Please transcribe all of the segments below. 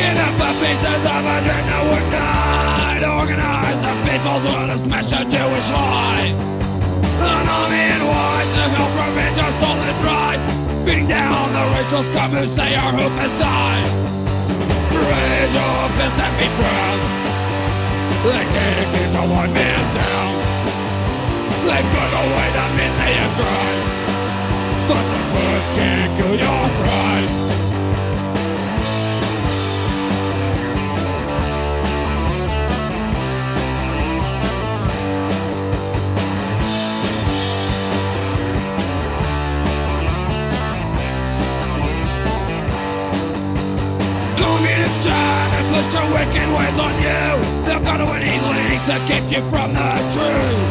Picking up the pieces of a dream that would not organize the people's to smash a Jewish lie. An army in white to help revenge our stolen pride. Beating down the racial scum who say our hope has died. Raise your fist and be proud. They can't keep the white man down. They put away the men they have tried. But the words can't kill your pride. Wicked ways on you. They'll go to any length to keep you from the truth.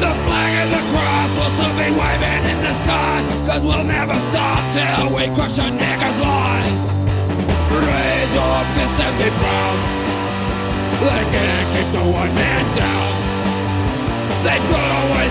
The flag of the cross will soon be waving in the sky. Cause we'll never stop till we crush a nigger's lies. Raise your fist and be proud. They can't keep the white man down. They put away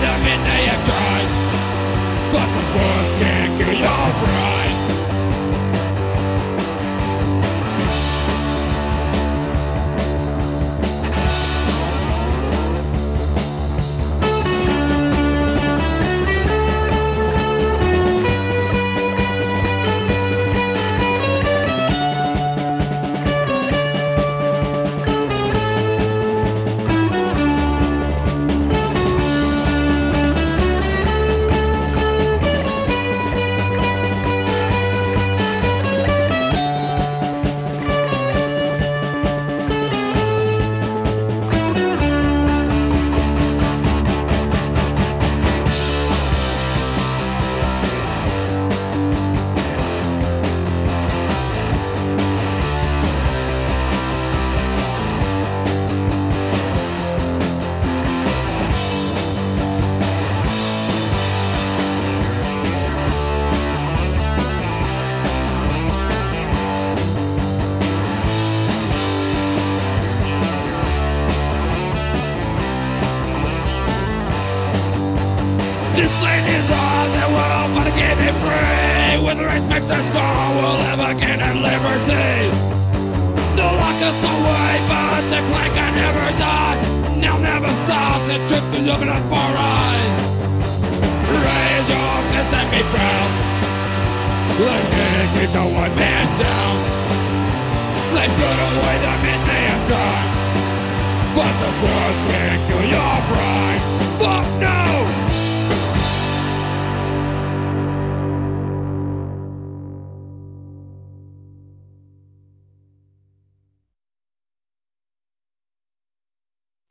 This land is ours and we're all gonna get it free. With race makes us go, we'll live again in liberty. They'll lock us away, but the clank can never die. They'll never stop, the truth is open up our eyes. Raise your fist and be proud. They can't keep the white man down. They put away the men they have done. But the words can't kill your pride. Fuck no!